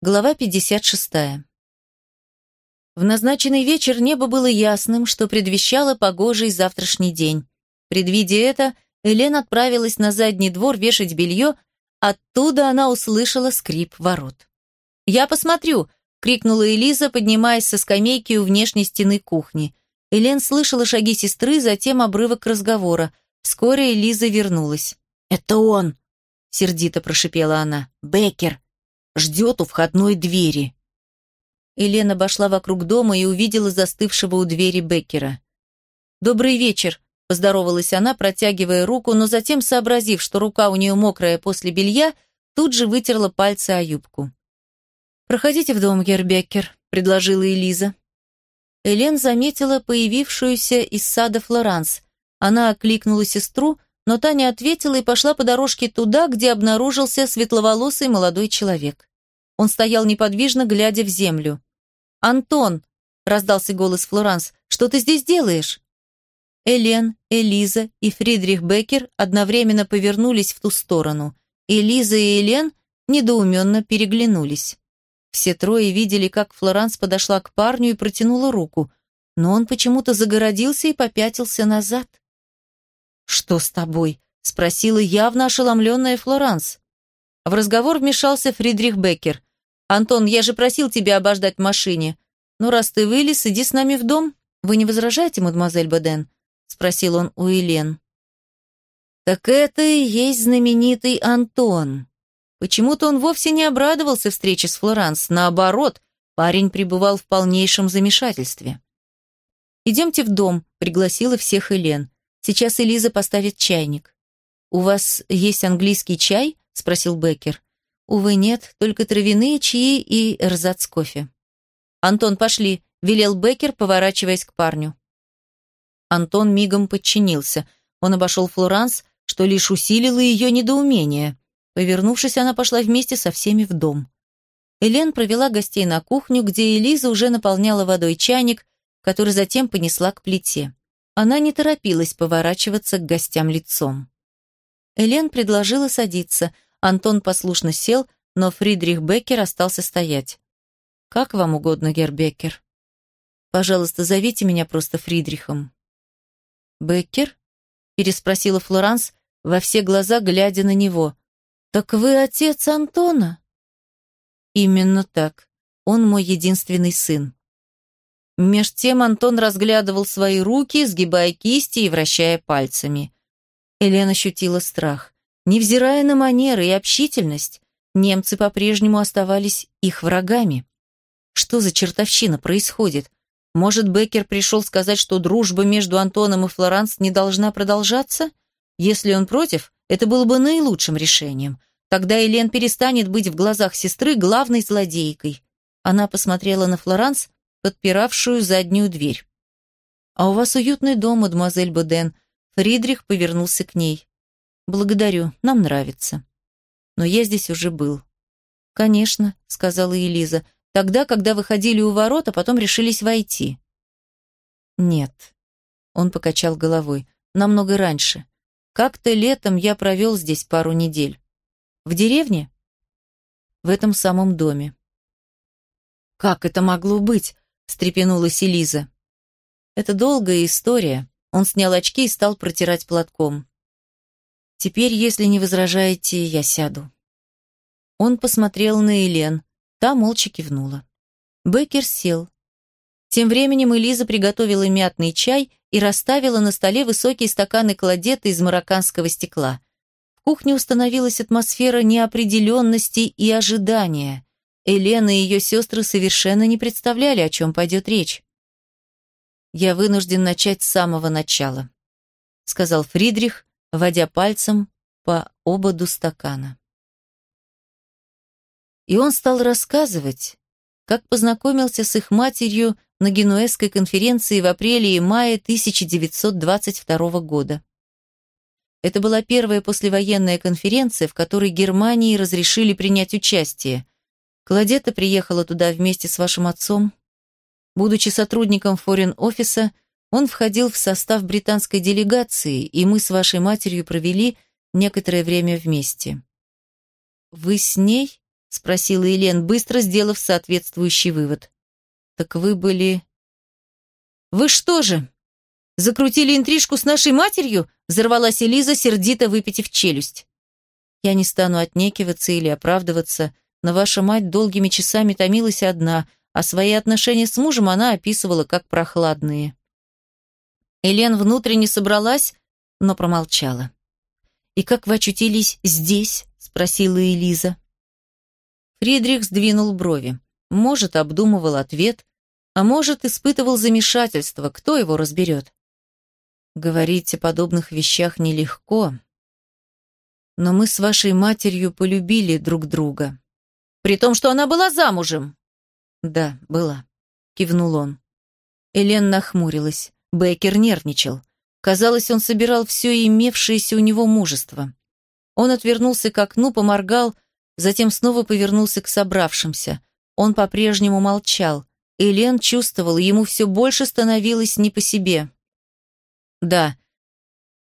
Глава 56. В назначенный вечер небо было ясным, что предвещало погожий завтрашний день. Предвидя это, Элен отправилась на задний двор вешать белье, оттуда она услышала скрип ворот. «Я посмотрю!» — крикнула Элиза, поднимаясь со скамейки у внешней стены кухни. Элен слышала шаги сестры, затем обрывок разговора. Вскоре Элиза вернулась. «Это он!» — сердито прошипела она. «Беккер!» Ждет у входной двери. Елена обошла вокруг дома и увидела застывшего у двери Беккера. «Добрый вечер», – поздоровалась она, протягивая руку, но затем, сообразив, что рука у нее мокрая после белья, тут же вытерла пальцы о юбку. «Проходите в дом, Гербеккер», – предложила Элиза. Элен заметила появившуюся из сада Флоранс. Она окликнула сестру, но Таня ответила и пошла по дорожке туда, где обнаружился светловолосый молодой человек. Он стоял неподвижно, глядя в землю. «Антон!» — раздался голос Флоранс. «Что ты здесь делаешь?» Элен, Элиза и Фридрих Беккер одновременно повернулись в ту сторону. Элиза и Элен недоуменно переглянулись. Все трое видели, как Флоранс подошла к парню и протянула руку, но он почему-то загородился и попятился назад. «Что с тобой?» — спросила явно ошеломленная Флоранс. В разговор вмешался Фридрих Беккер. «Антон, я же просил тебя обождать в машине. Ну, раз ты вылез, иди с нами в дом. Вы не возражаете, мадемуазель Баден?» — спросил он у Елен. «Так это и есть знаменитый Антон. Почему-то он вовсе не обрадовался встрече с Флоранс. Наоборот, парень пребывал в полнейшем замешательстве. «Идемте в дом», — пригласила всех Елен. «Сейчас Элиза поставит чайник». «У вас есть английский чай?» — спросил Беккер. Увы, нет, только травяные чаи и эрзац кофе. «Антон, пошли», — велел Беккер, поворачиваясь к парню. Антон мигом подчинился. Он обошел Флоранс, что лишь усилило ее недоумение. Повернувшись, она пошла вместе со всеми в дом. Элен провела гостей на кухню, где Элиза уже наполняла водой чайник, который затем понесла к плите. Она не торопилась поворачиваться к гостям лицом. Элен предложила садиться — Антон послушно сел, но Фридрих Беккер остался стоять. «Как вам угодно, Герр Беккер?» «Пожалуйста, зовите меня просто Фридрихом». «Беккер?» — переспросила Флоранс, во все глаза глядя на него. «Так вы отец Антона?» «Именно так. Он мой единственный сын». Меж тем Антон разглядывал свои руки, сгибая кисти и вращая пальцами. Елена ощутила страх. Невзирая на манеры и общительность, немцы по-прежнему оставались их врагами. Что за чертовщина происходит? Может, Беккер пришел сказать, что дружба между Антоном и Флоранс не должна продолжаться? Если он против, это было бы наилучшим решением. Тогда Элен перестанет быть в глазах сестры главной злодейкой. Она посмотрела на Флоранс, подпиравшую заднюю дверь. «А у вас уютный дом, мадемуазель Боден». Фридрих повернулся к ней. «Благодарю, нам нравится». «Но я здесь уже был». «Конечно», — сказала Элиза, «тогда, когда выходили у ворот, а потом решились войти». «Нет», — он покачал головой, «намного раньше. Как-то летом я провел здесь пару недель. В деревне?» «В этом самом доме». «Как это могло быть?» — встрепенулась Элиза. «Это долгая история». Он снял очки и стал протирать платком. Теперь, если не возражаете, я сяду. Он посмотрел на Элен. Та молча кивнула. Беккер сел. Тем временем Элиза приготовила мятный чай и расставила на столе высокие стаканы кладеты из марокканского стекла. В кухне установилась атмосфера неопределенности и ожидания. Елена и ее сестры совершенно не представляли, о чем пойдет речь. «Я вынужден начать с самого начала», — сказал Фридрих, водя пальцем по ободу стакана. И он стал рассказывать, как познакомился с их матерью на Генуэзской конференции в апреле и мае 1922 года. Это была первая послевоенная конференция, в которой Германии разрешили принять участие. Кладета приехала туда вместе с вашим отцом. Будучи сотрудником форин-офиса, он входил в состав британской делегации, и мы с вашей матерью провели некоторое время вместе. Вы с ней — спросила Елен, быстро сделав соответствующий вывод. «Так вы были...» «Вы что же, закрутили интрижку с нашей матерью?» — взорвалась Элиза, сердито выпитив челюсть. «Я не стану отнекиваться или оправдываться, но ваша мать долгими часами томилась одна, а свои отношения с мужем она описывала как прохладные». Элен внутренне собралась, но промолчала. «И как вы очутились здесь?» — спросила Элиза. Фридрих сдвинул брови. Может, обдумывал ответ, а может, испытывал замешательство, кто его разберет. Говорить о подобных вещах нелегко, но мы с вашей матерью полюбили друг друга. При том, что она была замужем. Да, была, кивнул он. Элен нахмурилась. Бейкер нервничал. Казалось, он собирал все имевшееся у него мужество. Он отвернулся к окну, поморгал, затем снова повернулся к собравшимся. Он по-прежнему молчал. Элен чувствовал, ему все больше становилось не по себе. «Да,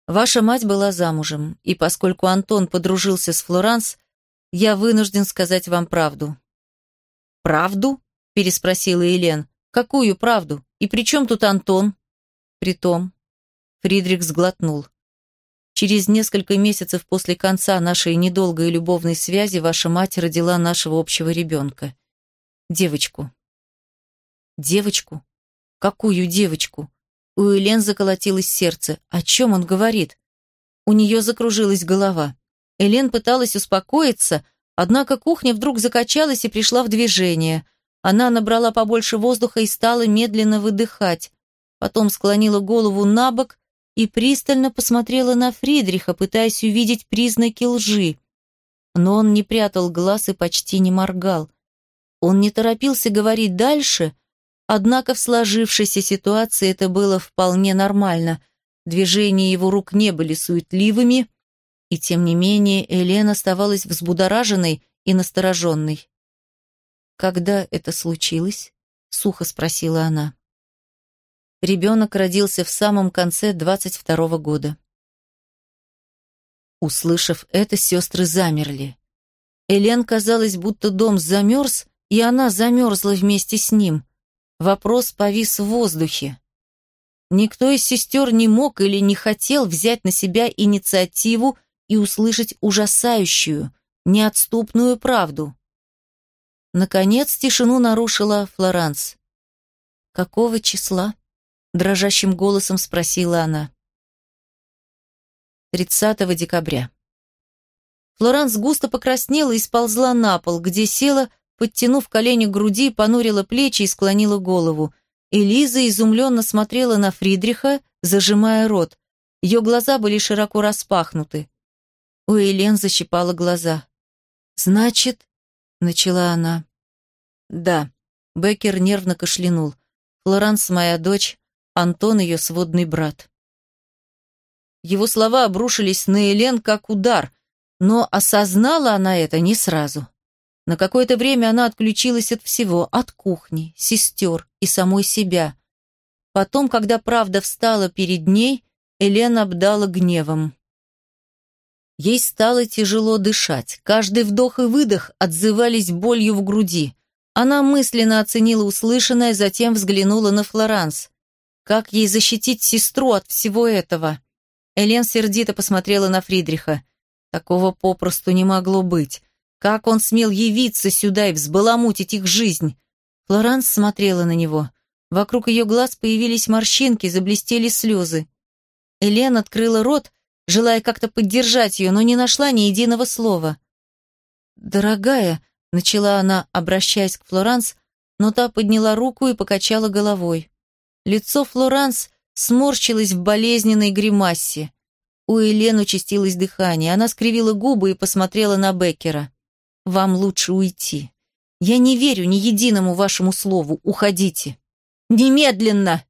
ваша мать была замужем, и поскольку Антон подружился с Флоранс, я вынужден сказать вам правду». «Правду?» – переспросила Елен. «Какую правду? И при чем тут Антон?» Притом, Фридрих сглотнул. Через несколько месяцев после конца нашей недолгой любовной связи ваша мать родила нашего общего ребенка. Девочку. Девочку? Какую девочку? У Элен заколотилось сердце. О чем он говорит? У нее закружилась голова. Элен пыталась успокоиться, однако кухня вдруг закачалась и пришла в движение. Она набрала побольше воздуха и стала медленно выдыхать потом склонила голову на бок и пристально посмотрела на Фридриха, пытаясь увидеть признаки лжи. Но он не прятал глаз и почти не моргал. Он не торопился говорить дальше, однако в сложившейся ситуации это было вполне нормально. Движения его рук не были суетливыми, и тем не менее Элен оставалась взбудораженной и настороженной. «Когда это случилось?» — сухо спросила она. Ребенок родился в самом конце 22 года. Услышав это, сестры замерли. Элен казалось, будто дом замерз, и она замерзла вместе с ним. Вопрос повис в воздухе. Никто из сестер не мог или не хотел взять на себя инициативу и услышать ужасающую, неотступную правду. Наконец тишину нарушила Флоранс. «Какого числа?» Дрожащим голосом спросила она. 30 декабря. Флоранс густо покраснела и сползла на пол, где села, подтянув колени к груди, понурила плечи и склонила голову. Элиза изумленно смотрела на Фридриха, зажимая рот. Ее глаза были широко распахнуты. У Элен защипала глаза. «Значит...» — начала она. «Да», — Беккер нервно кашлянул. «Флоранс моя дочь, Антон ее сводный брат. Его слова обрушились на Элен как удар, но осознала она это не сразу. На какое-то время она отключилась от всего, от кухни, сестер и самой себя. Потом, когда правда встала перед ней, Элен обдала гневом. Ей стало тяжело дышать. Каждый вдох и выдох отзывались болью в груди. Она мысленно оценила услышанное, затем взглянула на Флоранс. Как ей защитить сестру от всего этого? Элен сердито посмотрела на Фридриха. Такого попросту не могло быть. Как он смел явиться сюда и взбаламутить их жизнь? Флоранс смотрела на него. Вокруг ее глаз появились морщинки, заблестели слезы. Элен открыла рот, желая как-то поддержать ее, но не нашла ни единого слова. «Дорогая», — начала она, обращаясь к Флоранс, но та подняла руку и покачала головой. Лицо Флоранс сморщилось в болезненной гримасе. У Элен участилось дыхание. Она скривила губы и посмотрела на Беккера. «Вам лучше уйти. Я не верю ни единому вашему слову. Уходите». «Немедленно!»